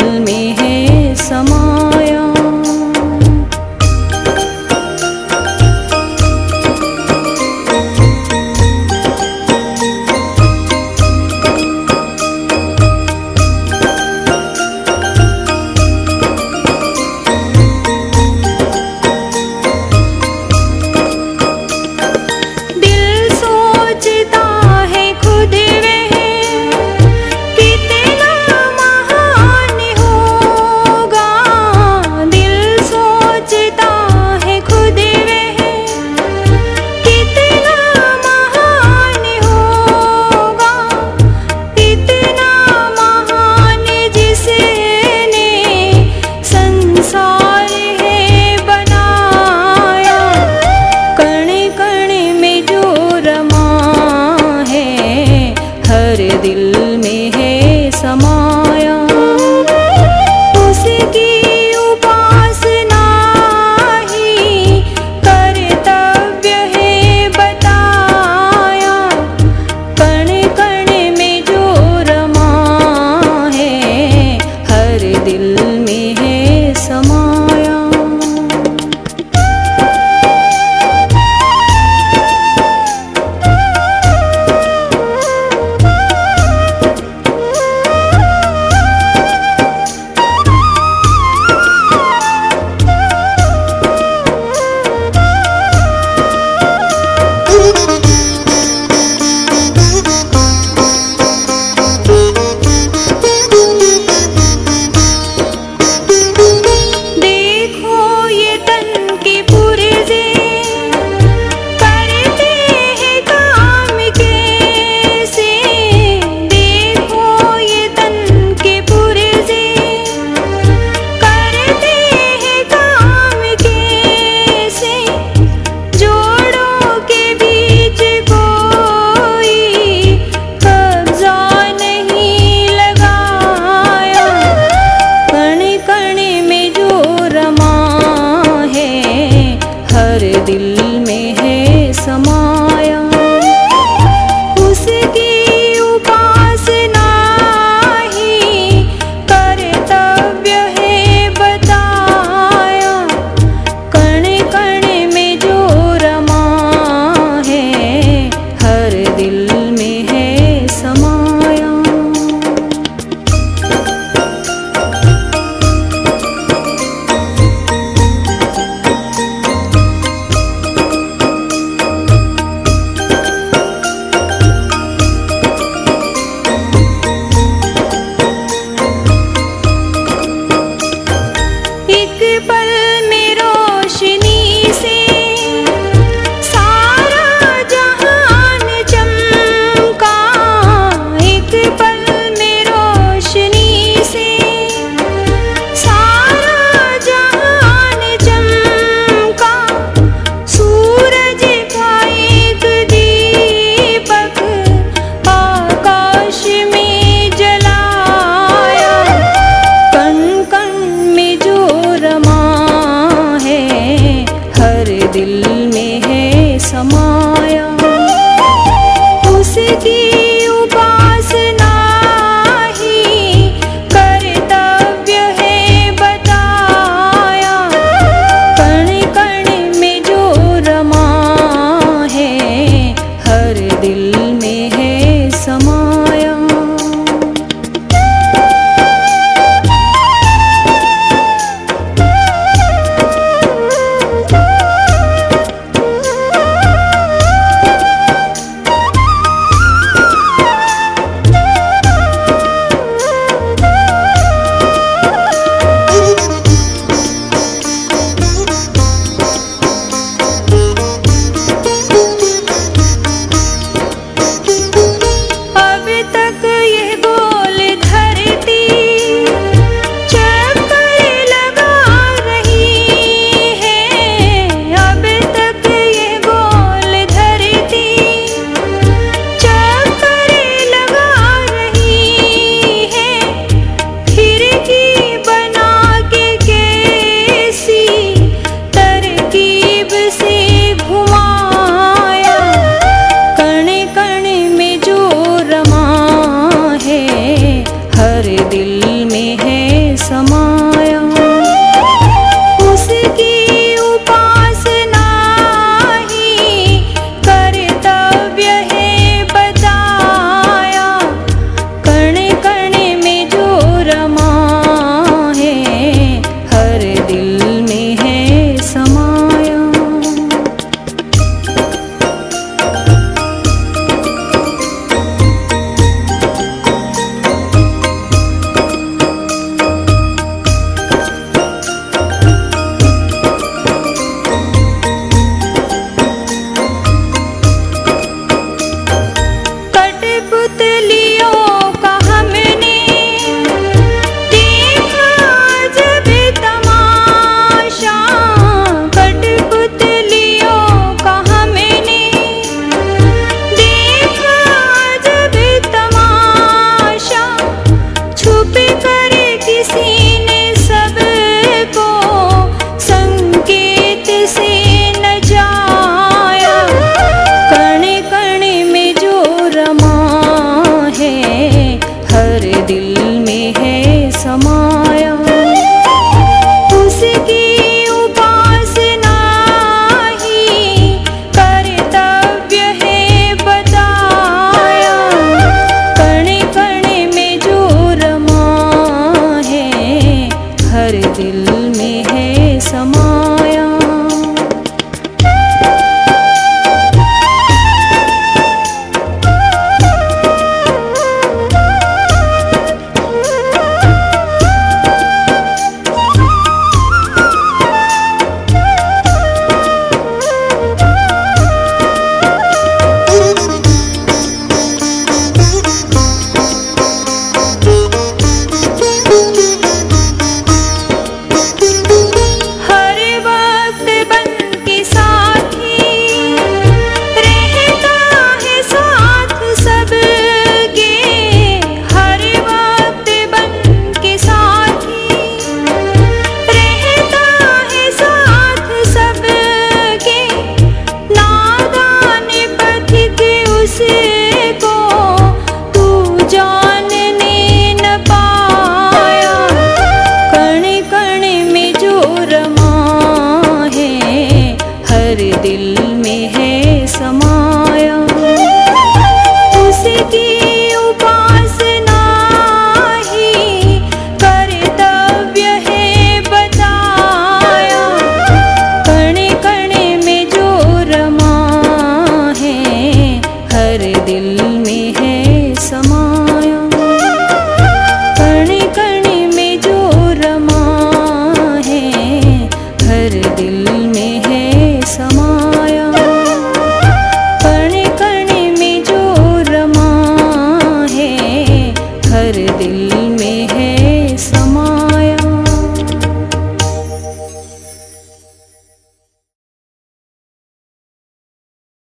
में है समा dil